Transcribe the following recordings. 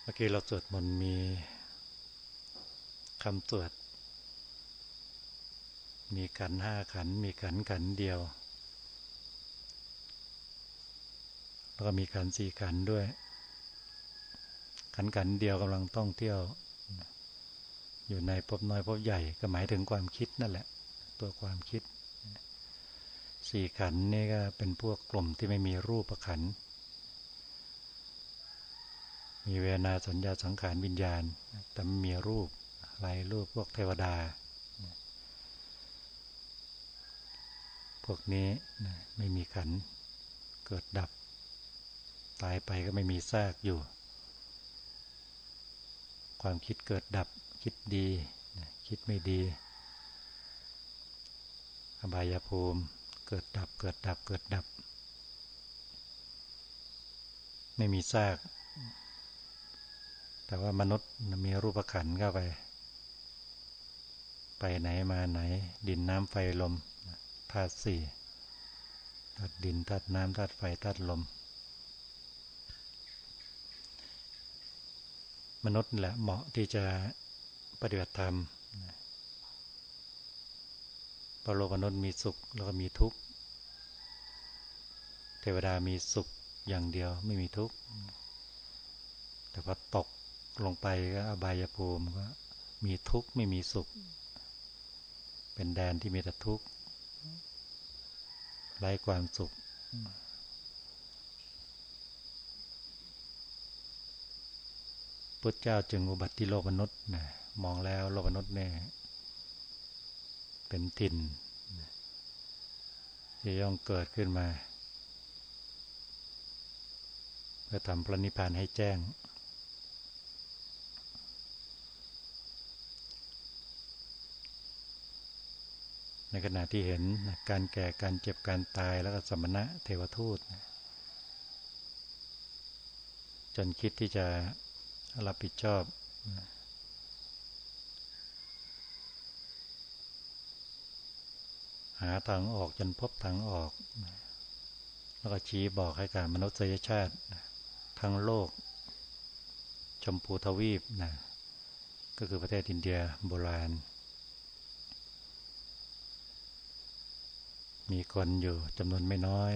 เมื่อกี้เราสวดมนต์มีคำสวด มีขันห้าขัน มีขันขันเดียว แล้วก็มีขันสี่ขันด้วย ขันขันเดียวกำลังต้องเที่ยว อยู่ในภพน้อยภพใหญ่ก็หมายถึงความคิดนั่นแหละ ตัวความคิด สี่ขันนี่ก็เป็นพวกกลุ่มที่ไม่มีรูปขัน มีเวนาสัญญาสังขารวิญญาณ แต่ไม่มีรูปอะไรรูปพวกเทวดา พวกนี้ไม่มีขัน เกิดดับ ตายไปก็ไม่มีซากอยู่ ความคิดเกิดดับ คิดดี คิดไม่ดีอบายภูมิ เกิดดับ เกิดดับ เกิดดับ ไม่มีซาก แต่ว่ามนุษย์มีรูปขันเข้าไป ไปไหนมาไหน ดินน้ำไฟลมธาตุสี่ธาตุดินธาตุน้ำธาตุไฟธาตุลม มนุษย์แหละเหมาะที่จะปฏิบัติธรรมปรโลมนุษย์มีสุขแล้วก็มีทุกข์ เทวดามีสุขอย่างเดียวไม่มีทุกข์ แต่พอตก ลงไปก็อบายภูมิก็มีทุกข์ไม่มีสุข เป็นแดนที่มีแต่ทุกข์ไร้ความสุขพุทธเจ้าจึงอุบัติโลกมนุษย์นะมองแล้วโลกมนุษย์เนี่ยเป็นถิ่นที่ย่องเกิดขึ้นมาเพื่อทำพระนิพพานให้แจ้ง ในขณะที่เห็นการแก่การเจ็บการตายแล้วก็สมณะเทวทูต จนคิดที่จะรับผิดชอบ หาทางออกจนพบทางออก แล้วก็ชี้บอกให้การมนุษยชาติ ทั้งโลก ชมพูทวีปนะก็คือประเทศอินเดียโบราณ มีคนอยู่จำนวนไม่น้อย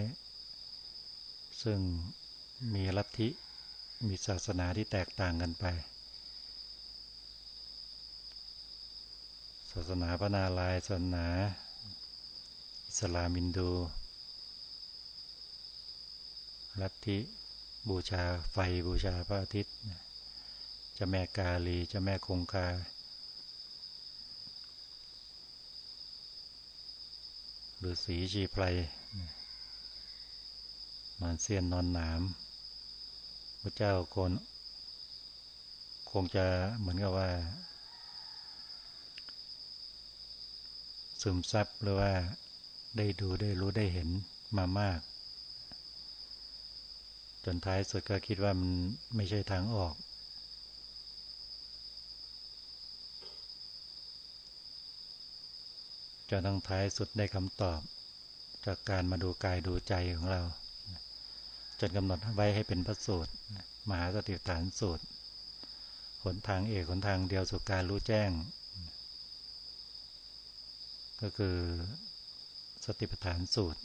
ซึ่งมีลัทธิมีศาสนาที่แตกต่างกันไป ศาสนาพระนาลายศาสนา อิสลามินดู ลัทธิบูชาไฟบูชาพระอาทิตย์จะแม่กาลีจะแม่คงคา รือสีชีไพรมันเสียนนอนหนามพระเจ้าคนคงจะเหมือนกับว่า ซึมซับหรือว่าได้ดูได้รู้ได้เห็นมามาก จนท้ายสุดก็คิดว่ามันไม่ใช่ทางออก จนทั้งท้ายสุดได้คำตอบ จากการมาดูกายดูใจของเรา จนกำหนดไว้ให้เป็นพระสูตรมหาสติฐานสูตรหนทางเอกหนทางเดียวสู่การรู้แจ้ง ก็คือสติปัฏฐานสูตร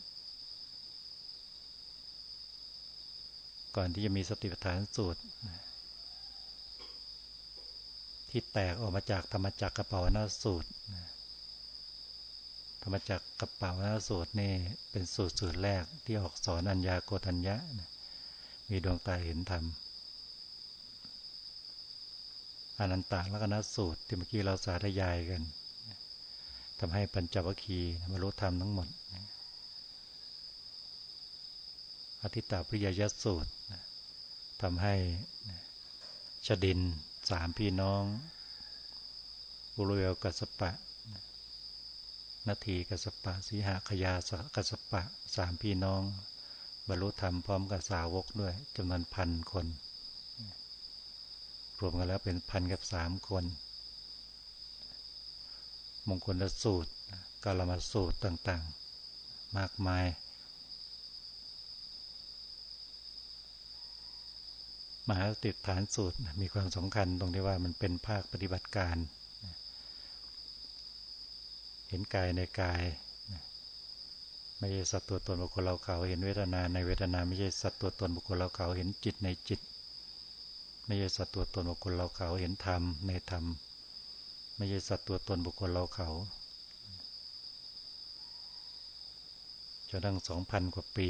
ก่อนที่จะมีสติปัฏฐานสูตร ที่แตกออกมาจากธรรมจักรกระเป๋านาสูตร ธรรมจักกระเป๋าแลสูตรนี่เป็นสูตรสูตรแรกที่ออกสอนอัญญาโกตัญญะ มีดวงตาเห็นธรรมอนันตะลักนสูตรที่เมื่อกี้เราสาธยายกันทำให้ปัญจวัคคีย์บรรลุธรรมทั้งหมด อธิตาปริยยสูตรทำให้ชดินสามพี่น้อง อุรุเวลกัสปะ นาทีกัสปะสีหขยาสกัสปะสามพี่น้อง บรรลุธรรมพร้อมกับสาวกด้วยจำนวนพันคน รวมกันแล้วเป็นพันกับสามคน มงคลสูตรกาลมาสูตรต่างๆ มากมาย มหาติฐานสูตรมีความสำคัญตรงที่ว่ามันเป็นภาคปฏิบัติการ เห็นกายในกายไม่ใช่สัตว์ตัวตนบุคคลเราเขาเห็นเวทนาในเวทนา ไม่ใช่สัตว์ตัวตนบุคคลเราเขาเห็นจิตในจิต ไม่ใช่สัตว์ตัวตนบุคคลเราเขาเห็นธรรมในธรรม ไม่ใช่สัตว์ตัวตนบุคคลเราเขาจนตั้งสองพันกว่าปี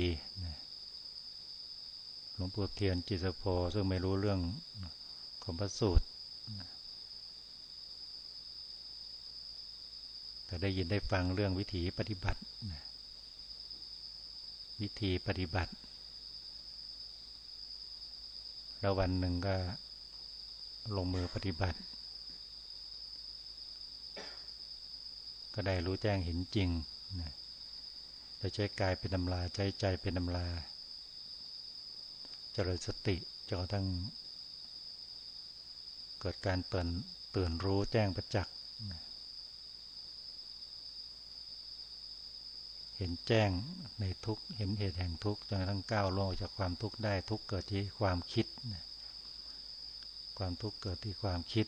หลวงปู่เทียนจิตโพซึ่งไม่รู้เรื่องของพระสูตร แต่ได้ยินได้ฟังเรื่องวิถีปฏิบัติ วิธีปฏิบัติ แล้ววันหนึ่งก็ลงมือปฏิบัติ ก็ได้รู้แจ้งเห็นจริงจะใช้กายเป็นตำราใช้ใจเป็นตำราเจริญสติจนทั้งเกิดการเตือนเตือนรู้แจ้งประจักษ์ เห็นแจ้งในทุกเห็นเหตุแห่งทุกจนทั้งก้าวล่วงจากความทุกข์ได้ทุกเกิดที่ความคิด ความทุกข์เกิดที่ความคิด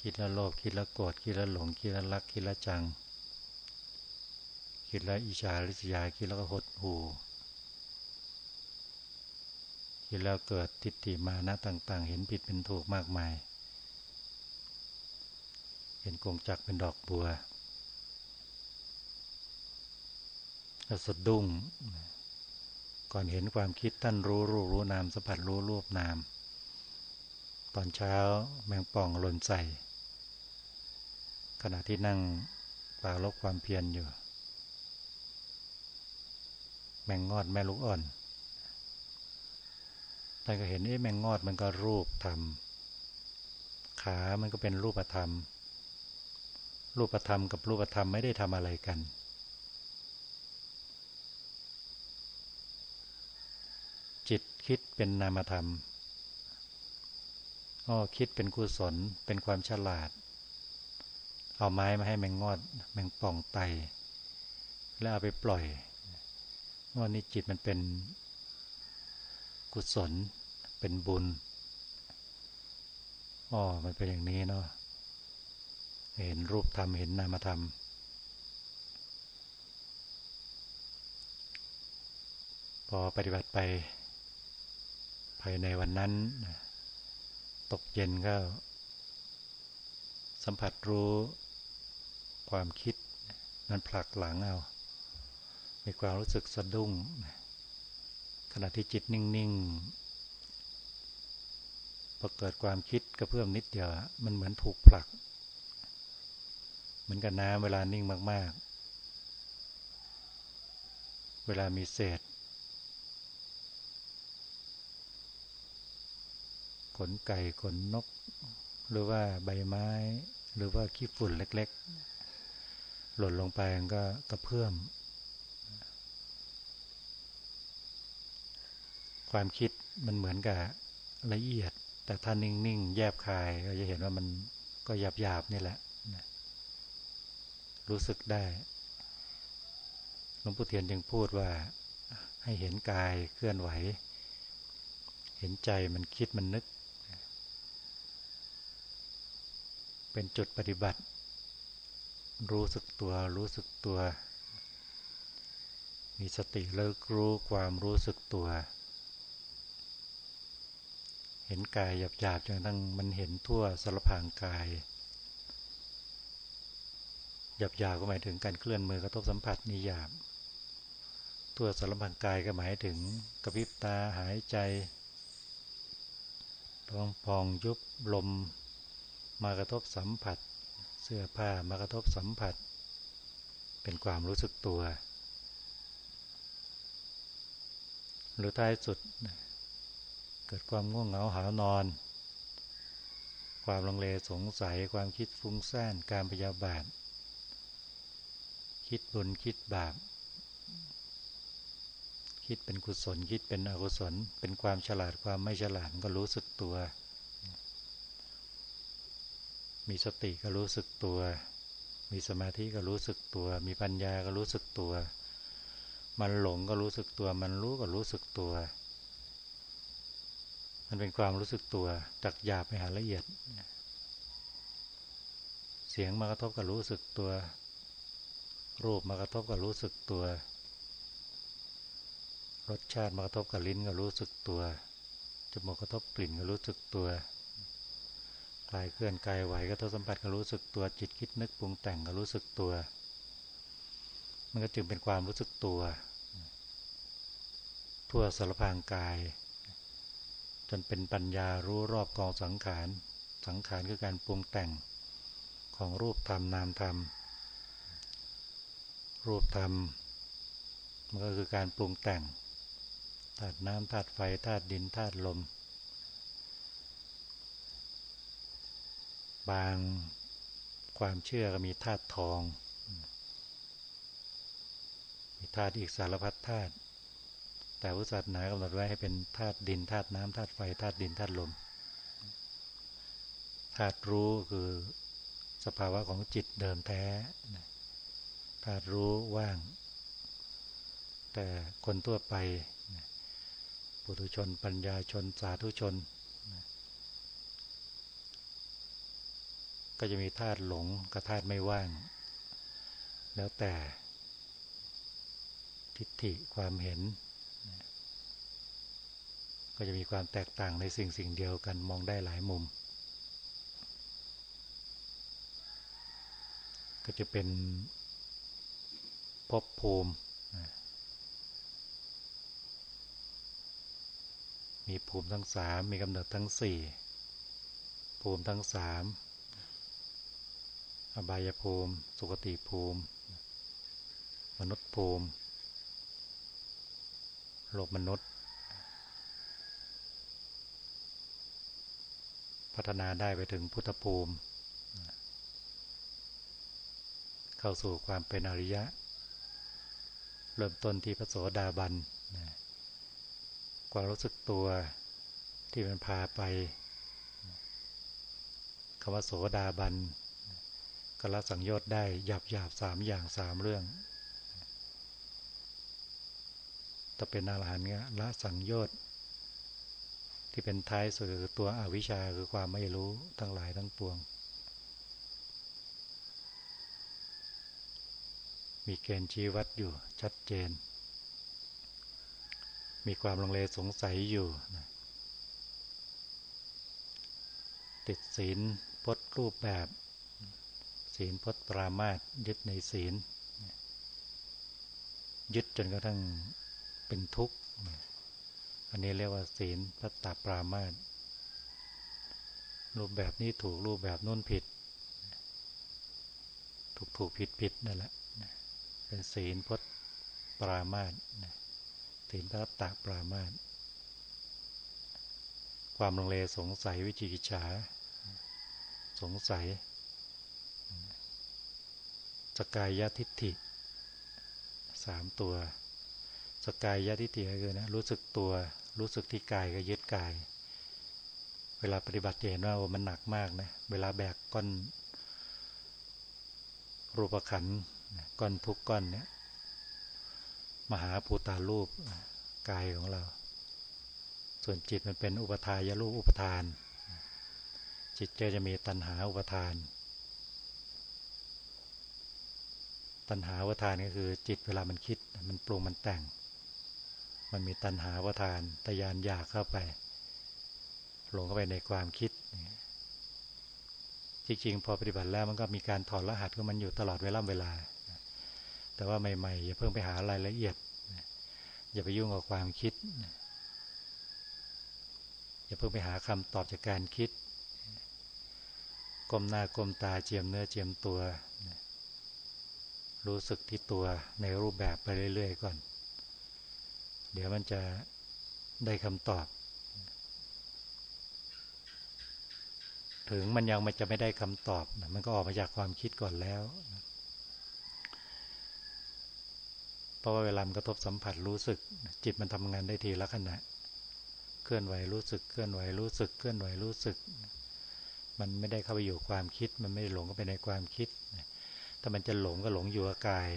คิดแล้วโลภคิดแล้วโกรธคิดแล้วหลงคิดแล้วรักคิดแล้วจัง คิดแล้วอิจฉาริษยาคิดแล้วหดหู่คิดแล้วเกิดทิฏฐิมานะต่าง ๆ เห็นผิดเป็นถูกมากมาย เห็นกงจักเป็นดอกบัวแล้วสะดุ้ง ก่อนเห็นความคิดท่านรู้รูปรู้นามสัมผัสรู้รูปนาม ตอนเช้าแมงป่องหล่นใส่ ขณะที่นั่งปาลบความเพียรอยู่ แมงงอดแม่ลูกอ่อนท่านก็เห็นไอ้แมงงอดมันก็รูปธรรม ขามันก็เป็นรูปธรรม รูปธรรมกับรูปธรรมไม่ได้ทำอะไรกัน จิตคิดเป็นนามธรรมอ้อคิดเป็นกุศลเป็นความฉลาด เอาไม้มาให้แมงงอด แมงป่องไต แล้วเอาไปปล่อยว่านี่จิตมันเป็นกุศลเป็นบุญอ๋อมันเป็นอย่างนี้เนาะ เห็นรูปธรรม เห็นนามธรรม พอปฏิบัติไป ภายในวันนั้น ตกเย็นก็ สัมผัสรู้ความคิด มันผลักหลังเอา มีความรู้สึกสะดุ้ง ขณะที่จิตนิ่ง ๆ พอเกิดความคิดกระเพื่อมนิดเดียว มันเหมือนถูกผลัก เหมือนกับน้ำเวลานิ่งมาก ๆ เวลามีเศษ ขนไก่ขนนก หรือว่าใบไม้ หรือว่าขี้ฝุ่นเล็ก ๆ หล่นลงไปก็กระเพื่อม ความคิดมันเหมือนกับละเอียด แต่ถ้านิ่ง ๆ แยบคาย ก็จะเห็นว่ามันก็หยาบ ๆ นี่แหละ รู้สึกได้หลวงปู่เทียนจึงพูดว่าให้เห็นกายเคลื่อนไหว เห็นใจมันคิดมันนึก เป็นจุดปฏิบัติ รู้สึกตัวรู้สึกตัว มีสติเลิกรู้ความรู้สึกตัว เห็นกายหยาบๆจนทั้งมันเห็นทั่วสารพางกาย หยาบๆก็หมายถึงการเคลื่อนมือกระทบสัมผัสนิยามทั่วสารพางกายก็หมายถึงกระพริบตาหายใจท้องพองยุบลม มากระทบสัมผัส เสื้อผ้ามากระทบสัมผัส เป็นความรู้สึกตัว หรือท้ายสุด เกิดความง่วงเหงาหานอน ความลังเลสงสัยความคิดฟุ้งซ่านการพยาบาท คิดบุญคิดบาป คิดเป็นกุศลคิดเป็นอกุศล เป็นความฉลาดความไม่ฉลาดก็รู้สึกตัว มีสติก็รู้สึกตัว มีสมาธิก็รู้สึกตัว มีปัญญาก็รู้สึกตัว มันหลงก็รู้สึกตัว มันรู้ก็รู้สึกตัว มันเป็นความรู้สึกตัวจากหยาบไปหาละเอียดเสียงมากระทบกับรู้สึกตัว รูปมากระทบกับรู้สึกตัว รสชาติมากระทบกับลิ้นก็รู้สึกตัวจมูกกระทบกลิ่นก็รู้สึกตัวกายเคลื่อนกายไหวก็ทบสัมผัสก็รู้สึกตัวจิตคิดนึกปรุงแต่งก็รู้สึกตัว มันก็จึงเป็นความรู้สึกตัว ทั่วสารพางกาย จนเป็นปัญญารู้รอบกองสังขาร สังขารคือการปรุงแต่งของรูปธรรมนามธรรมร รูปธรรม มันก็คือการปรุงแต่งธาตุน้ำธาตุไฟธาตุดินธาตุลม บางความเชื่อก็มีธาตุทอง มีธาตุอีกสารพัดธาตุแต่พุทธศาสนากำหนดไว้ให้เป็นธาตุดินธาตุน้ำธาตุไฟธาตุดินธาตุลมธาตุรู้คือสภาวะของจิตเดิมแท้ ธาตุรู้ว่าง แต่คนทั่วไปปุถุชน ปัญญาชน สาธุชน ก็จะมีธาตุหลงกับธาตุไม่ว่าง แล้วแต่ทิฏฐิความเห็น ก็จะมีความแตกต่างในสิ่งสิ่งเดียวกันมองได้หลายมุม ก็จะเป็น ภพภูมิ มีภูมิทั้งสามมีกำเนิดทั้งสี่ภูมิทั้งสามอบายภูมิ สุคติภูมิ มนุษย์ภูมิโลกมนุษย์ พัฒนาได้ไปถึงพุทธภูมิ เข้าสู่ความเป็นอริยะ เริ่มต้นที่พระโสดาบันความรู้สึกตัวที่มันพาไปคำว่าโสดาบันก็ละสังโยชน์ได้หยาบหยาบสามอย่างสามเรื่องถ้าเป็นอรหันต์ละสังโยชน์ที่เป็นท้ายสุดคือตัวอวิชชาคือความไม่รู้ทั้งหลายทั้งปวง มีเกณฑ์ชี้วัดอยู่ชัดเจน มีความลังเลสงสัยอยู่ติดศีลพจน์รูปแบบ ศีลพจน์ปรามาตยึดในศีล ยึดจนกระทั่งเป็นทุกข์ อันนี้เรียกว่าศีลพัตตาปรามาตรูปแบบนี้ถูกรูปแบบนู้นผิด ถูกถูกผิดผิดนั่นแหละ เป็นศีลพจน์ปรามาตศีลพัตตาปรามาตความลงเลสงสัยวิจิกิจฉาสงสัย สกายยทิฏฐิสามตัว สกายยทิฏฐิก็คือนะรู้สึกตัว รู้สึกที่กายก็ยึดกาย เวลาปฏิบัติเห็นว่ามันหนักมากนะ เวลาแบกก้อนรูปขัน ก้อนทุกก้อนเนี้ยมหาภูตารูปกายของเรา ส่วนจิตมันเป็นอุปทายรูปอุปทาน จิตก็จะมีตัณหาอุปทาน ตัณหาวทานก็คือ จิตเวลามันคิด มันปรุงมันแต่ง มันมีตัณหาวทานตยานอยากเข้าไป หลงเข้าไปในความคิด จริงๆ พอปฏิบัติแล้วมันก็มีการถอดรหัสของมันอยู่ตลอดเวลาเวลา แต่ว่าใหม่ๆอย่าเพิ่งไปหารายละเอียดอย่าไปยุ่งกับความคิดอย่าเพิ่งไปหาคำตอบจากการคิดกลมหน้ากลมตาเจียมเนื้อเจียมตัว รู้สึกที่ตัวในรูปแบบไปเรื่อยๆก่อน เดี๋ยวมันจะได้คำตอบ ถึงมันยังมันจะไม่ได้คำตอบ มันก็ออกมาจากความคิดก่อนแล้ว เพราะว่าเวลามันกระทบสัมผัสรู้สึก จิตมันทำงานได้ทีละขณะ เคลื่อนไหวรู้สึก เคลื่อนไหวรู้สึก เคลื่อนไหวรู้สึก มันไม่ได้เข้าไปอยู่ความคิด มันไม่หลงเข้าไปในความคิด ถ้ามันจะหลงก็หลงอยู่กับกาย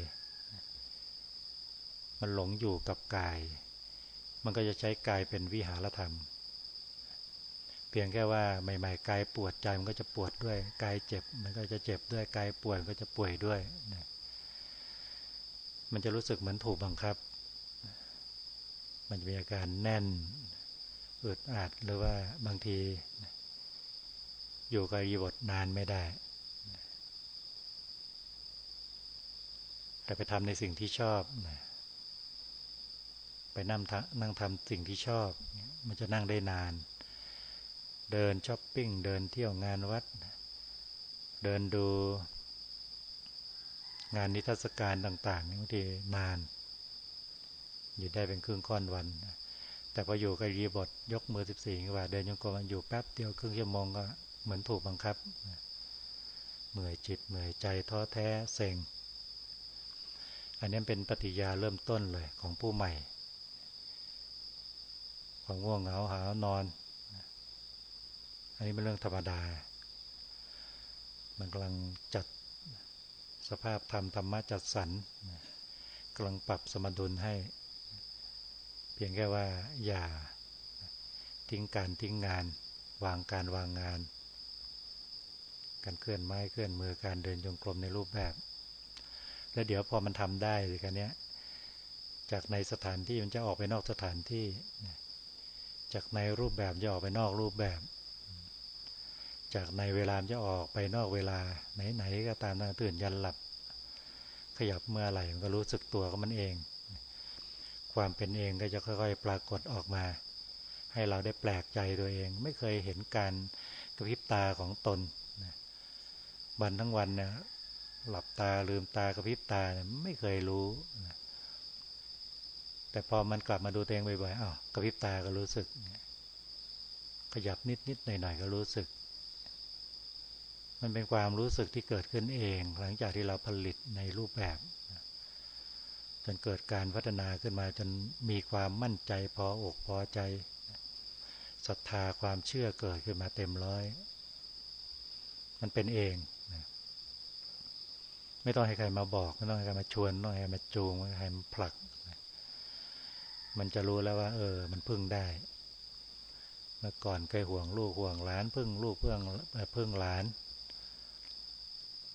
มันหลงอยู่กับกาย มันก็จะใช้กายเป็นวิหารธรรม เพียงแค่ว่าใหม่ๆกายปวดใจมันก็จะปวดด้วย กายเจ็บ มันก็จะเจ็บด้วย กายป่วยก็จะป่วยด้วยนะ มันจะรู้สึกเหมือนถูกบังคับ มันจะมีอาการแน่นอึดอัดหรือว่าบางที อยู่กับยีบทนานไม่ได้ แต่ไปทำในสิ่งที่ชอบ ไปนั่งนั่งทำสิ่งที่ชอบ มันจะนั่งได้นาน เดินช้อปปิ้ง เดินเที่ยวงานวัด เดินดู งานนิทรรศการต่างๆบางทีนาน อยู่ได้เป็นครึ่งค่อนวัน แต่พออยู่กับรีบทยกมือสิบสี่ว่าเดินยังกรมอยู่แป๊บเดียวครึ่งชั่วโมงก็เหมือนถูกบังคับ เหนื่อยจิตเหนื่อยใจท้อแท้เซ็ง อันนี้เป็นปฏิยาเริ่มต้นเลยของผู้ใหม่ความง่วงเหงาหานอน อันนี้เป็นเรื่องธรรมดา มันกำลังจัด สภาพธรรมธรรมะจัดสรรกำลังปรับสมดุลให้ เพียงแค่ว่าอย่าทิ้งการทิ้งงาน วางการวางงาน การเคลื่อนไม้เคลื่อนมือการเดินจงกรมในรูปแบบ แล้วเดี๋ยวพอมันทำได้สิกันเนี้ยจากในสถานที่มันจะออกไปนอกสถานที่ จากในรูปแบบจะออกไปนอกรูปแบบ จากในเวลาจะออกไปนอกเวลา ไหนๆก็ตามตั้งตื่นยันหลับ ขยับเมื่อไหร่มันก็รู้สึกตัวของมันเอง ความเป็นเองก็จะค่อยๆ ปรากฏออกมา ให้เราได้แปลกใจตัวเอง ไม่เคยเห็นการกระพริบตาของตนวันทั้งวันเนี่ยหลับตาลืมตากระพริบตาไม่เคยรู้แต่พอมันกลับมาดูตัวเองบ่อยๆอ้าวกระพริบตาก็รู้สึก ขยับนิดๆหน่อยๆก็รู้สึก มันเป็นความรู้สึกที่เกิดขึ้นเอง หลังจากที่เราผลิตในรูปแบบจนเกิดการพัฒนาขึ้นมาจนมีความมั่นใจพออกพอใจศรัทธาความเชื่อเกิดขึ้นมาเต็มร้อย มันเป็นเองไม่ต้องให้ใครมาบอก ไม่ต้องให้ใครมาชวนไม่ต้องให้มาจูงไม่ต้องให้มาผลักมันจะรู้แล้วว่า เออ มันพึ่งได้ เมื่อก่อนเคยห่วงลูกห่วงหลานพึ่งลูกเพื่งพึ่งหลาน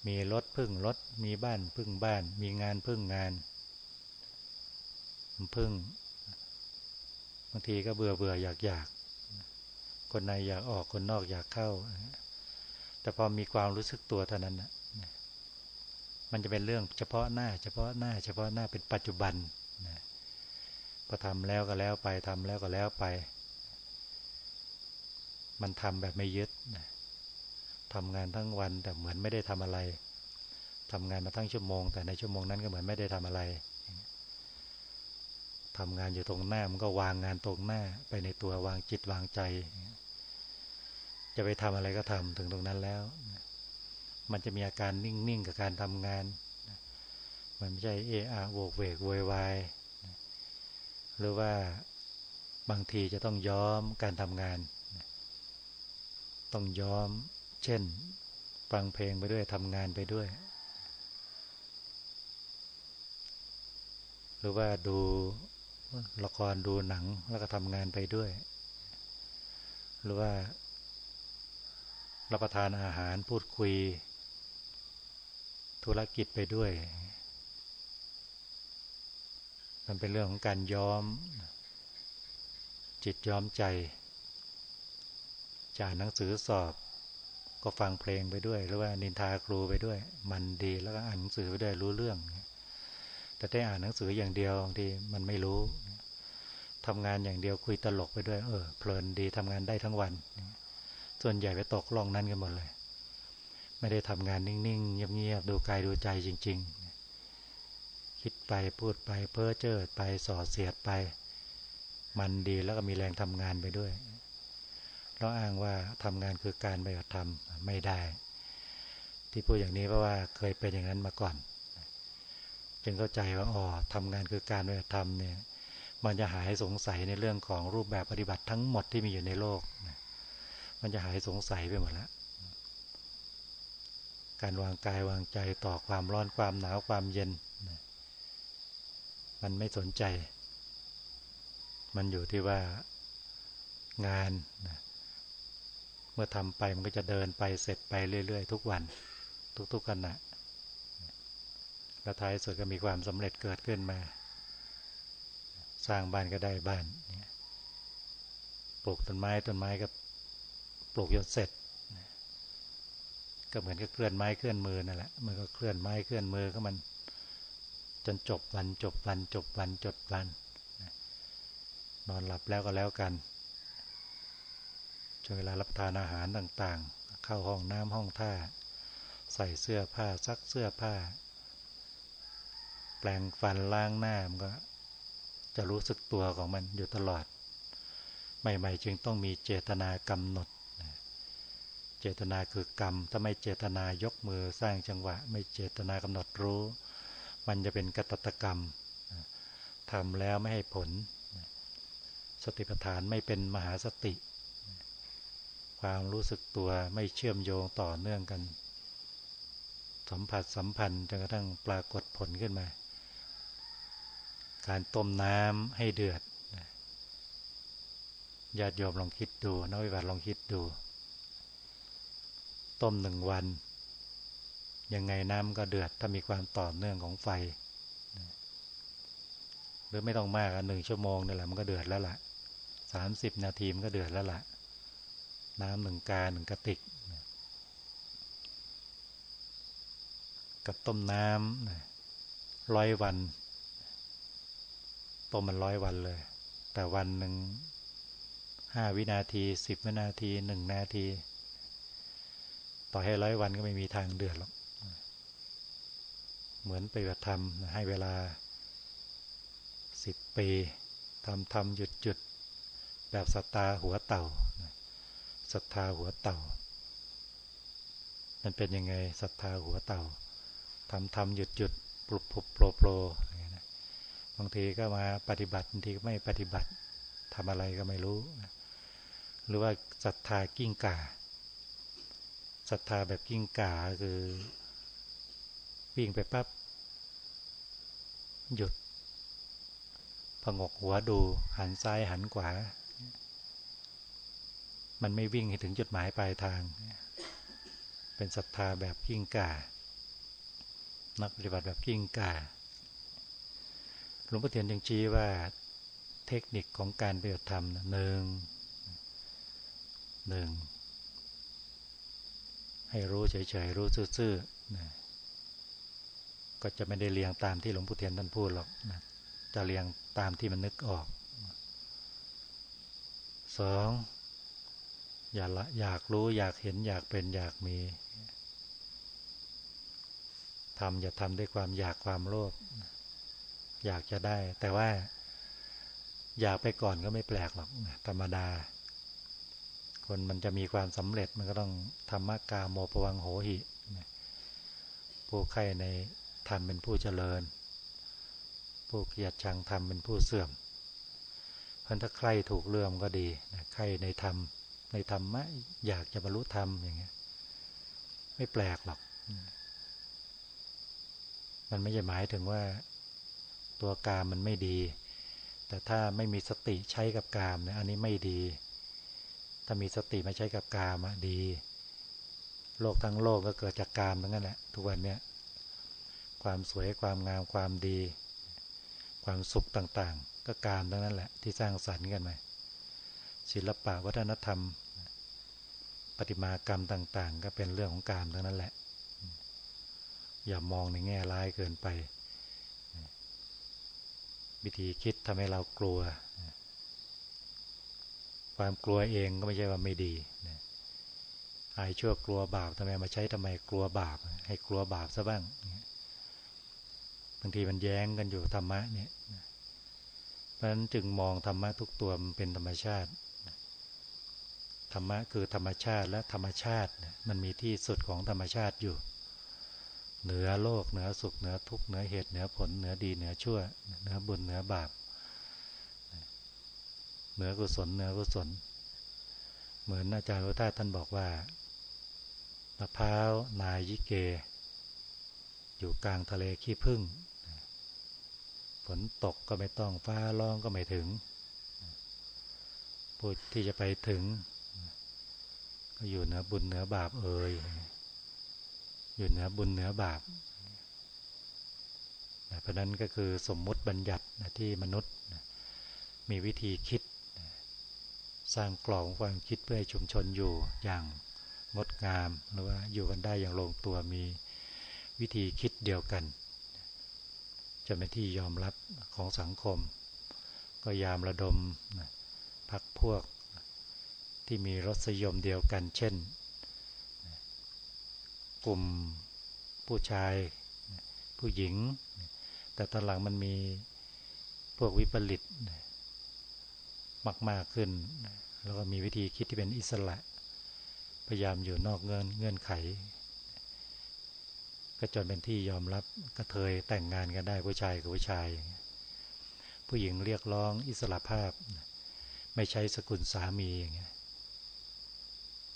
มีรถพึ่งรถ มีบ้านพึ่งบ้าน มีงานพึ่งงานพึ่งบางทีก็เบื่อเบื่ออยากอยากคนในอยากออกคนนอกอยากเข้า แต่พอมีความรู้สึกตัวเท่านั้นนะมันจะเป็นเรื่องเฉพาะหน้า เฉพาะหน้า เฉพาะหน้าเป็นปัจจุบันนะพอทำแล้วก็แล้วไปทำแล้วก็แล้วไป มันทำแบบไม่ยึดนะ ทำงานทั้งวันแต่เหมือนไม่ได้ทำอะไรทำงานมาทั้งชั่วโมง แต่ในชั่วโมงนั้นก็เหมือนไม่ได้ทำอะไรทำงานอยู่ตรงหน้ามันก็วางงานตรงหน้า ไปในตัววางจิตวางใจ จะไปทำอะไรก็ทำถึงตรงนั้นแล้ว มันจะมีอาการนิ่งๆกับการทำงาน มันไม่ใช่เออาโวกเวกโวยวายหรือว่าบางทีจะต้องย้อมการทำงาน ต้องย้อม เช่น ฟังเพลงไปด้วยทำงานไปด้วย หรือว่าดูละครดูหนังแล้วก็ทำงานไปด้วย หรือว่ารับประทานอาหารพูดคุย ธุรกิจไปด้วย มันเป็นเรื่องของการย้อม จิตย้อมใจ จากหนังสือสอบ ก็ฟังเพลงไปด้วย หรือว่านินทาครูไปด้วย มันดีแล้วก็อ่านหนังสือไปด้วยรู้เรื่อง แต่ได้อ่านหนังสืออย่างเดียวบางทีมันไม่รู้ทำงานอย่างเดียวคุยตลกไปด้วย เออเพลินดีทำงานได้ทั้งวัน ส่วนใหญ่ไปตกลองนั้นกันหมดเลย ไม่ได้ทำงานนิ่งๆ เงียบๆ ดูกายดูใจจริง ๆ คิดไปพูดไปเพ้อเจ้อไปส่อเสียดไป มันดีแล้วก็มีแรงทำงานไปด้วย เราอ้างว่าทำงานคือการปฏิบัติธรรมไม่ได้ ที่พูดอย่างนี้เพราะว่าเคยเป็นอย่างนั้นมาก่อน จึงเข้าใจว่าอ๋อทำงานคือการปฏิบัติธรรมเนี่ยมันจะหายสงสัยในเรื่องของรูปแบบปฏิบัติทั้งหมดที่มีอยู่ในโลก มันจะหายสงสัยไปหมดแล้ว การวางกายวางใจต่อความร้อนความหนาวความเย็น มันไม่สนใจ มันอยู่ที่ว่างานนะ มื่อทำไปมันก็จะเดินไปเสร็จไปเรื่อย ๆ ทุกวัน ทุกๆกันนะแล้วท้ายสุดก็มีความสำเร็จเกิดขึ้นมา สร้างบ้านก็ได้บ้านปลูกต้นไม้ต้นไม้ก็ปลูกจนเสร็จก็เหมือนกับเคลื่อนไม้เคลื่อนมือนั่นแหละ มันก็เคลื่อนไม้เคลื่อนมือก็มัน จนจบวันจบวันจบวันจดวัน นอนหลับแล้วก็แล้วกัน เวลารับทานอาหารต่างๆ เข้าห้องน้ำห้องท่า ใส่เสื้อผ้าซักเสื้อผ้า แปลงฟันล้างหน้ามันก็จะรู้สึกตัวของมันอยู่ตลอด ใหม่ ๆ จึงต้องมีเจตนากำหนด เจตนาคือกรรม ถ้าไม่เจตนายกมือสร้างจังหวะ ไม่เจตนากำหนดรู้ มันจะเป็นกตตกรรมทำแล้วไม่ให้ผล สติปัฏฐานไม่เป็นมหาสติ ความรู้สึกตัวไม่เชื่อมโยงต่อเนื่องกัน สัมผัสสัมพันธ์จนกระทั่งปรากฏผลขึ้นมา การต้มน้ำให้เดือดญาติโยมลองคิดดูนักวิบัติลองคิดดู ต้มหนึ่งวัน ยังไงน้ำก็เดือดถ้ามีความต่อเนื่องของไฟ หรือไม่ต้องมากหนึ่งชั่วโมงนี่แหละมันก็เดือดแล้วล่ะสามสิบนาทีมันก็เดือดแล้วล่ะ น้ำหนึ่งกาหนึ่งกระติกกับต้มน้ำร้อยวัน ต้มมันร้อยวันเลย แต่วันหนึ่งห้าวินาทีสิบวินาทีหนึ่งนาที ต่อให้ร้อยวันก็ไม่มีทางเดือดหรอก เหมือนไปกระทำให้เวลาสิบปีทำทำหยุดหยุดแบบสตาหัวเต่า ศรัทธาหัวเต่า มันเป็นยังไงศรัทธาหัวเต่าทำทำหยุดหยุดปลุกปลุกโปรโปรบางทีก็มาปฏิบัติบางทีก็ไม่ปฏิบัติทำอะไรก็ไม่รู้ หรือว่าศรัทธากิ้งก่าศรัทธาแบบกิ้งก่าคือ วิ่งไปปั๊บหยุดพงกหัวดูหันซ้ายหันขวา มันไม่วิ่งให้ถึงจุดหมายปลายทาง เป็นศรัทธาแบบกิ้งก่า นักปฏิบัติแบบกิ้งก่า หลวงพ่อเทียนยังชี้ว่าเทคนิคของการปฏิบัติธรรมหนึ่งหนึ่งให้รู้เฉยๆรู้ซื่อๆก็จะไม่ได้เรียงตามที่หลวงพ่อเทียนท่านพูดหรอกนะจะเรียงตามที่มันนึกออกสอง อย่าละอยากรู้อยากเห็นอยากเป็นอยากมีทำอย่าทำด้วยความอยากความโลภอยากจะได้ แต่ว่า อยากไปก่อนก็ไม่แปลกหรอกธรรมดา คนมันจะมีความสำเร็จมันก็ต้องธรรมกาโมปวังโหหิผู้ใครในธรรมเป็นผู้เจริญ ผู้เกียรติชังธรรมเป็นผู้เสื่อมพันถ้าใครถูกเลื่อมก็ดีใครในธรรม ในธรรมะอยากจะบรรลุธรรมอย่างเงี้ย ไม่แปลกหรอก มันไม่ใช่หมายถึงว่าตัวกามมันไม่ดี แต่ถ้าไม่มีสติใช้กับกามเนี่ยอันนี้ไม่ดี ถ้ามีสติมาใช้กับกามอะดี โลกทั้งโลกก็เกิดจากกามทั้งนั้นแหละทุกวันเนี่ยความสวยความงามความดี ความสุขต่างๆ ก็กามทั้งนั้นแหละที่สร้างสรรค์กันมา ศิลปะวัฒนธรรม ปฏิมากรรมต่าง ๆ ก็เป็นเรื่องของการทั้งนั้นแหละ อย่ามองในแง่ร้ายเกินไป วิธีคิดทำให้เรากลัว ความกลัวเองก็ไม่ใช่ว่าไม่ดีอายชั่วกลัวบาปทำไมมาใช้ทำไมกลัวบาป ให้กลัวบาปซะบ้างบางทีมันแย้งกันอยู่ธรรมะเนี่ยเพราะฉะนั้นจึงมองธรรมะทุกตัวมันเป็นธรรมชาติ ธรรมะคือธรรมชาติและธรรมชาติมันมีที่สุดของธรรมชาติอยู่ เหนือโลกเหนือสุขเหนือทุกข์เหนือเหตุเหนือผลเหนือดีเหนือชั่วเหนือบุญเหนือบาปเหนือกุศลเหนือกุศล เหมือนอาจารย์วัฒท่านบอกว่ามะพร้าวนายยิเก อยู่กลางทะเลขี้พึ่งฝนตกก็ไม่ต้องฟ้าร้องก็ไม่ถึงผู้ที่จะไปถึง ก็อยู่เหนือบุญเหนือบาปเอ่ยอยู่เหนือบุญเหนือบาปเพราะนั้นก็คือสมมุติบัญญัติที่มนุษย์มีวิธีคิด สร้างกล่องความคิดเพื่อให้ชุมชนอยู่อย่างงดงามหรือว่าอยู่กันได้อย่างลงตัวมีวิธีคิดเดียวกันจะเป็นที่ยอมรับของสังคม ก็ยามระดมพักพวก ที่มีรสยมเดียวกัน เช่น กลุ่มผู้ชายผู้หญิง แต่ตอนหลังมันมีพวกวิปริตมาก ๆ ขึ้น แล้วก็มีวิธีคิดที่เป็นอิสระ พยายามอยู่นอกเงินเงื่อนไข ก็จนเป็นที่ยอมรับกระเทยแต่งงานกันได้ผู้ชายกับผู้ชาย ผู้หญิงเรียกร้องอิสระภาพ ไม่ใช้สกุลสามีอย่างเงี้ย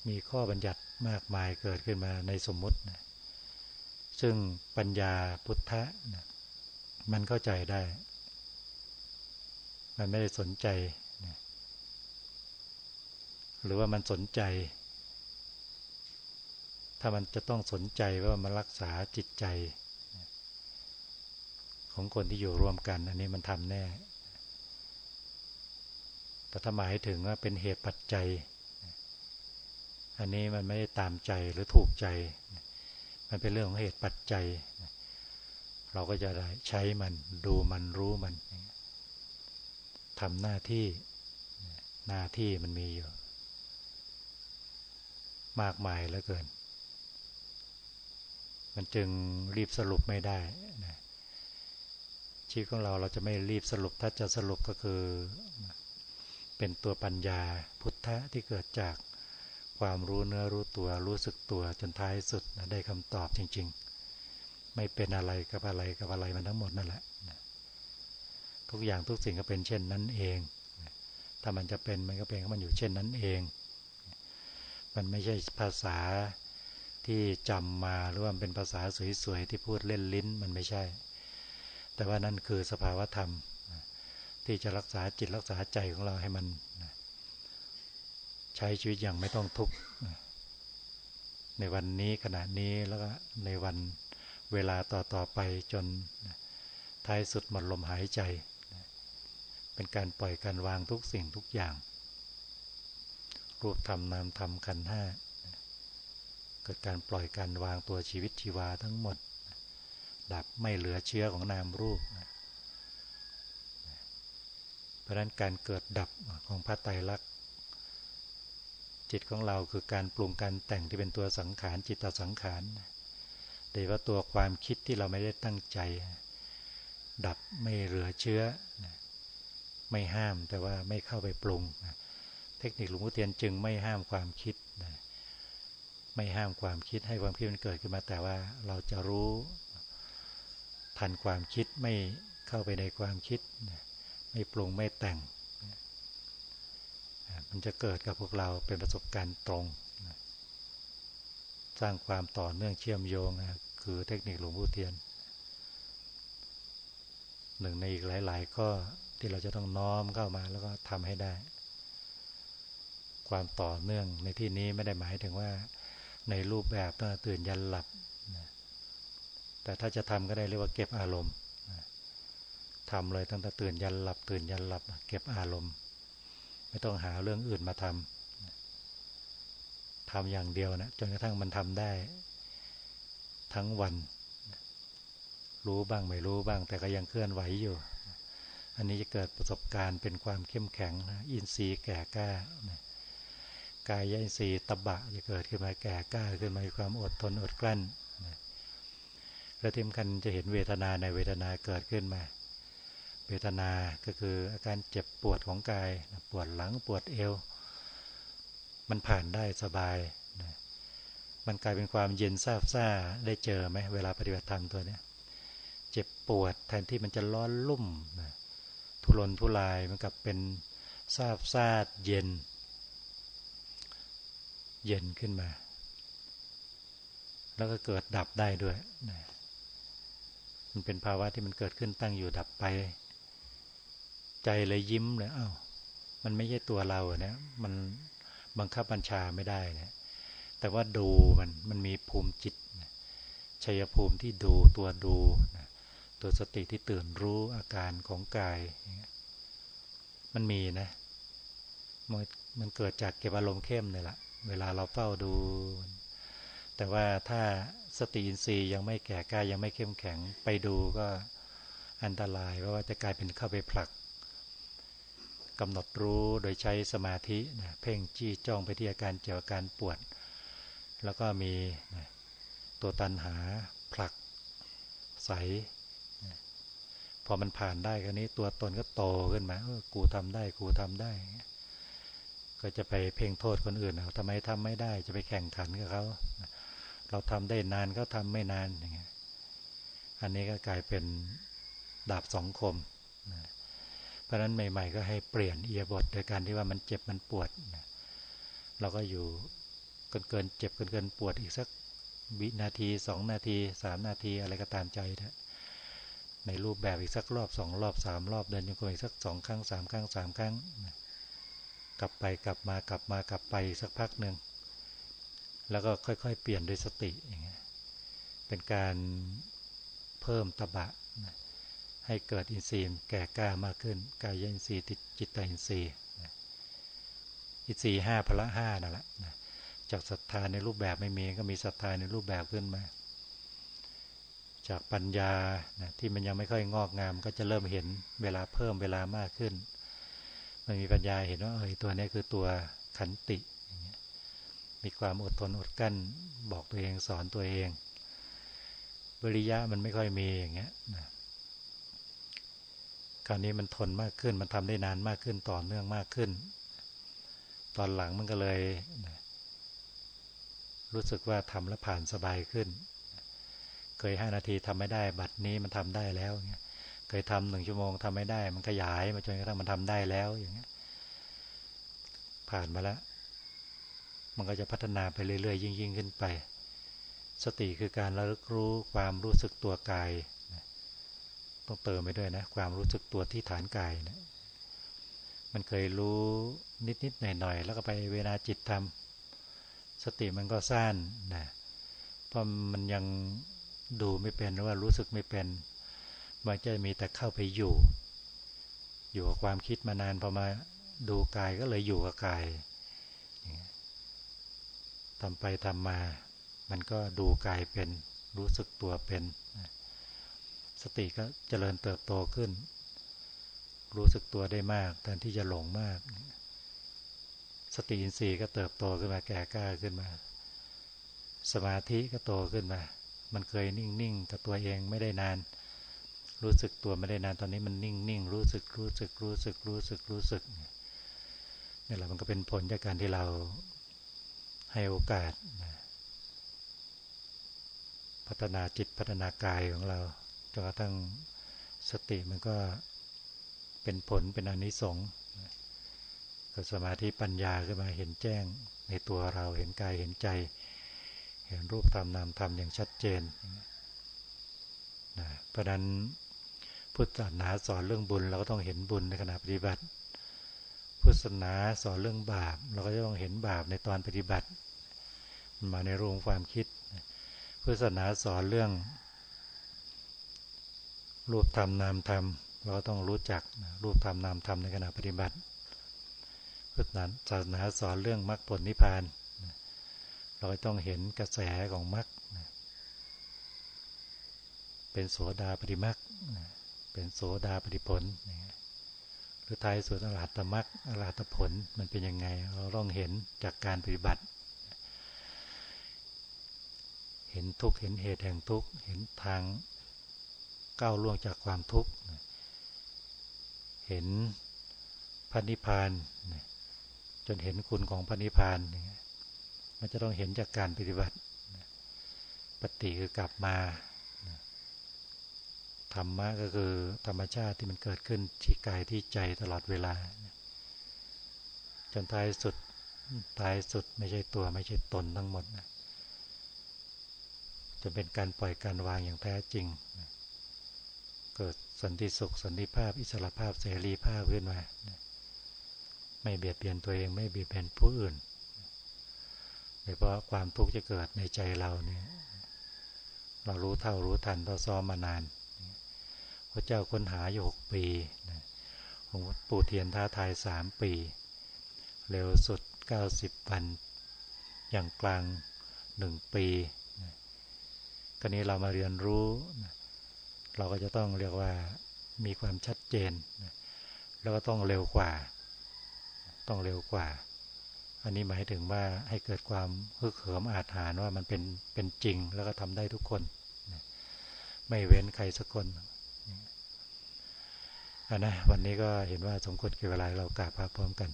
มีข้อบัญญัติมากมายเกิดขึ้นมาในสมมุตินะซึ่งปัญญาพุทธะนะมันเข้าใจได้ มันไม่ได้สนใจนะหรือว่ามันสนใจ ถ้ามันจะต้องสนใจว่ามันรักษาจิตใจ ของคนที่อยู่ร่วมกัน อันนี้มันทำแน่ แต่ถ้าหมายถึงว่าเป็นเหตุปัจจัย อันนี้มันไม่ได้ตามใจหรือถูกใจ มันเป็นเรื่องของเหตุปัจจัย เราก็จะได้ใช้มันดูมันรู้มันทำหน้าที่หน้าที่มันมีอยู่ มากมายเหลือเกิน มันจึงรีบสรุปไม่ได้นะชีวิตของเราเราจะไม่รีบสรุปถ้าจะสรุปก็คือ เป็นตัวปัญญาพุทธะที่เกิดจาก ความรู้เนื้อรู้ตัวรู้สึกตัวจนท้ายสุดนะได้คำตอบจริง ๆ ไม่เป็นอะไรกับอะไรกับอะไรมันทั้งหมดนั่นแหละทุกอย่างทุกสิ่งก็เป็นเช่นนั้นเองถ้ามันจะเป็นมันก็เป็นมันอยู่เช่นนั้นเอง มันไม่ใช่ภาษาที่จำมาหรือว่าเป็นภาษาสวยๆที่พูดเล่นลิ้นมันไม่ใช่ แต่ว่านั่นคือสภาวธรรมที่จะรักษาจิตรักษาใจของเราให้มัน ใช้ชีวิตอย่างไม่ต้องทุกข์ในวันนี้ขณะนี้แล้วก็ในวันเวลาต่อต่อไปจนท้ายสุดหมดลมหายใจ เป็นการปล่อยการวางทุกสิ่งทุกอย่าง รูปธรรมนามธรรมขันห้าเกิดการปล่อยการวางตัวชีวิตชีวาทั้งหมด ดับไม่เหลือเชื้อของนามรูป เพราะนั้นการเกิดดับของพระไตรลักษณ จิตของเราคือการปรุงการแต่งที่เป็นตัวสังขารจิตตสังขารโดยว่าตัวความคิดที่เราไม่ได้ตั้งใจ ดับไม่เหลือเชื้อ ไม่ห้ามแต่ว่าไม่เข้าไปปรุง เทคนิคหลวงพ่อเทียนจึงไม่ห้ามความคิด ไม่ห้ามความคิดให้ความคิดมันเกิดขึ้นมา แต่ว่าเราจะรู้ทันความคิดไม่เข้าไปในความคิด ไม่ปรุงไม่แต่ง มันจะเกิดกับพวกเราเป็นประสบการณ์ตรง สร้างความต่อเนื่องเชื่อมโยงนะคือเทคนิคหลวงพ่อเทียน หนึ่งในอีกหลาย ๆ ก็ที่เราจะต้องน้อมเข้ามาแล้วก็ทำให้ได้ ความต่อเนื่องในที่นี้ไม่ได้หมายถึงว่าในรูปแบบตื่นยันหลับ แต่ถ้าจะทำก็ได้เรียกว่าเก็บอารมณ์ทำเลยตั้งแต่ตื่นยันหลับ ตื่นยันหลับ เก็บอารมณ์ ไม่ต้องหาเรื่องอื่นมาทำทำอย่างเดียวนะจนกระทั่งมันทำได้ ทั้งวัน รู้บ้างไม่รู้บ้าง แต่ก็ยังเคลื่อนไหวอยู่ อันนี้จะเกิดประสบการณ์เป็นความเข้มแข็งนะอินทรีย์แก่กล้ากายอินทรีย์ตบะจะเกิดขึ้นมาแก่กล้าขึ้นมามีความอดทนอดกลั้นแล้วที่สำคัญจะเห็นเวทนาในเวทนาเกิดขึ้นมา เวทนาก็คืออาการเจ็บปวดของกาย ปวดหลังปวดเอว มันผ่านได้สบาย มันกลายเป็นความเย็นซาบซ่าได้เจอไหมเวลาปฏิบัติธรรมตัวนี้เจ็บปวดแทนที่มันจะร้อนลุ่มทุรนทุรายมันกลับเป็นซาบซ่าเย็น เย็นขึ้นมา แล้วก็เกิดดับได้ด้วยมันเป็นภาวะที่มันเกิดขึ้นตั้งอยู่ดับไป ใจเลยยิ้มเลยอ้าวมันไม่ใช่ตัวเราเนี่ยมันบังคับบัญชาไม่ได้นะแต่ว่าดูมันมันมีภูมิจิตชัยภูมิที่ดูตัวดูนะตัวสติที่ตื่นรู้อาการของกาย มันมีนะมันเกิดจากเก็บอารมณ์เข้มเลยละเวลาเราเฝ้าดู แต่ว่าถ้าสติอินทรีย์ยังไม่แก่กายยังไม่เข้มแข็งไปดูก็อันตรายเพราะว่าจะกลายเป็นเข้าไปผลัก กำหนดรู้โดยใช้สมาธินะเพ่งจี้จ้องไปที่อาการเจ็บอาการปวด แล้วก็มีนะตัวตันหาผลักใสนะพอมันผ่านได้ครนี้ตัวตนก็โตขึ้นมาเออกูทำได้กูทำได้ ก็จะไปเพ่งโทษคนอื่นเอาทำไมทำไม่ได้จะไปแข่งขันกับเขาเราทำได้นานก็ทำไม่นานอย่างเงี้ยอันนี้ก็กลายเป็นดาบสองคมนะ เพราะนั้นใหม่ ๆ ก็ให้เปลี่ยนเอียบทโดยการที่ว่ามันเจ็บมันปวดนะเราก็อยู่เกินเกินเจ็บเกินเกินปวดอีกสักวินาทีสองนาทีสามนาทีอะไรก็ตามใจนะในรูปแบบอีกสักรอบสองรอบสามรอบเดินยังไงอีกสักสองครั้งสามครั้งสามครั้งนะกลับไปกลับมากลับมากลับไปสักพักหนึ่งแล้วก็ค่อยๆ เปลี่ยนด้วยสติอย่างเงี้ยเป็นการเพิ่มตบะนะ ให้เกิดอินทรีย์แก่กล้ามากขึ้น กายอินทรีย์ติดจิตตอินทรีย์อินทรีย์ห้าพละห้านั่นแหละจากศรัทธาในรูปแบบไม่มีก็มีศรัทธาในรูปแบบขึ้นมา จากปัญญาที่มันยังไม่ค่อยงอกงาม ก็จะเริ่มเห็นเวลาเพิ่มเวลามากขึ้น มันมีปัญญาเห็นว่าเออตัวนี้คือตัวขันติมีความอดทนอดกั้นบอกตัวเองสอนตัวเอง วิริยะมันไม่ค่อยมีอย่างเงี้ย คราวนี้มันทนมากขึ้น มันทำได้นานมากขึ้นต่อเนื่องมากขึ้น ตอนหลังมันก็เลย รู้สึกว่าทำแล้วผ่านสบายขึ้น เคยห้านาทีทำไม่ได้ บัดนี้มันทำได้แล้วเคยทำหนึ่งชั่วโมงทำไม่ได้ มันขยายมาจนกระทั่งมันทำได้แล้วอย่างเงี้ย ผ่านมาแล้วมันก็จะพัฒนาไปเรื่อยๆยิ่งๆขึ้นไป สติคือการระลึกรู้ความรู้สึกตัวกาย ต้องเติมไปด้วยนะความรู้สึกตัวที่ฐานกายนะมันเคยรู้นิดๆหน่อยๆแล้วก็ไปเวลาจิตทำสติมันก็สั้นนะเพราะมันยังดูไม่เป็นหรือว่ารู้สึกไม่เป็นมันจะมีแต่เข้าไปอยู่ อยู่กับความคิดมานานพอมาดูกายก็เลยอยู่กับกายทำไปทำมา มันก็ดูกายเป็น รู้สึกตัวเป็นนะ สติก็เจริญเติบโตขึ้น รู้สึกตัวได้มากแทนที่จะหลงมาก สติอินทรีย์ก็เติบโตขึ้นมาแก่กล้าขึ้นมา สมาธิก็โตขึ้นมา มันเคยนิ่งๆแต่ตัวเองไม่ได้นาน รู้สึกตัวไม่ได้นานตอนนี้มันนิ่งๆรู้สึกรู้สึกรู้สึกรู้สึกรู้สึกนี่แหละมันก็เป็นผลจากการที่เราให้โอกาสพัฒนาจิตพัฒนากายของเรา จนกระทั่งสติมันก็เป็นผลเป็นอนิสงส์ก็สมาธิปัญญาขึ้นมาเห็นแจ้งในตัวเราเห็นกายเห็นใจ เห็นรูปธรรมนามธรรมอย่างชัดเจนนะเพราะนั้นพุทธศาสนาสอนเรื่องบุญเราก็ต้องเห็นบุญในขณะปฏิบัติ พุทธศาสนาสอนเรื่องบาป เราก็จะต้องเห็นบาปในตอนปฏิบัติมันมาในรูปความคิด พุทธศาสนาสอนเรื่อง รูปธรรมนามธรรมเราก็ต้องรู้จักรูปธรรมนามธรรมในขณะปฏิบัติพุทธศาสนาสอนเรื่องมรรคผลนิพพานเราต้องเห็นกระแสของมรรคเป็นโสดาปฏิมรรคเป็นโสดาปฏิผลหรือท้ายสุดอรหัตมรรคอรหัตผลมันเป็นยังไง เราต้องเห็นจากการปฏิบัติ เห็นทุกเห็นเหตุแห่งทุกเห็นทาง ก้าวล่วงจากความทุกข์เห็นพระนิพพานจนเห็นคุณของพระนิพพานมันจะต้องเห็นจากการปฏิบัติปฏิคือกลับมาธรรมะก็คือธรรมชาติที่มันเกิดขึ้นที่กายที่ใจตลอดเวลา จนท้ายสุดท้ายสุดไม่ใช่ตัวไม่ใช่ตนทั้งหมดจะเป็นการปล่อยการวางอย่างแท้จริง เกิดสันติสุขสันติภาพ อิสระภาพเสรีภาพขึ้นมาไม่เบียดเบียนตัวเองไม่เบียดเบียนผู้อื่นโดยเฉพาะความทุกข์จะเกิดในใจเราเนี่ยเรารู้เท่ารู้ทันเราซ้อมมานานพระเจ้าค้นหาอยู่หกปีของปู่เทียนท้าทายสามปี เร็วสุดเก้าสิบวัน อย่างกลางหนึ่งปีก็นี้เรามาเรียนรู้ เราก็จะต้องเรียกว่ามีความชัดเจน แล้วก็ต้องเร็วกว่า ต้องเร็วกว่า อันนี้หมายถึงว่าให้เกิดความฮึกเหิมอาจหารว่ามันเป็นเป็นจริงแล้วก็ทำได้ทุกคน ไม่เว้นใครสักคนอันนะวันนี้ก็เห็นว่าสมควรเกี่ยวกับอะไรเรากราบพระพร้อมกัน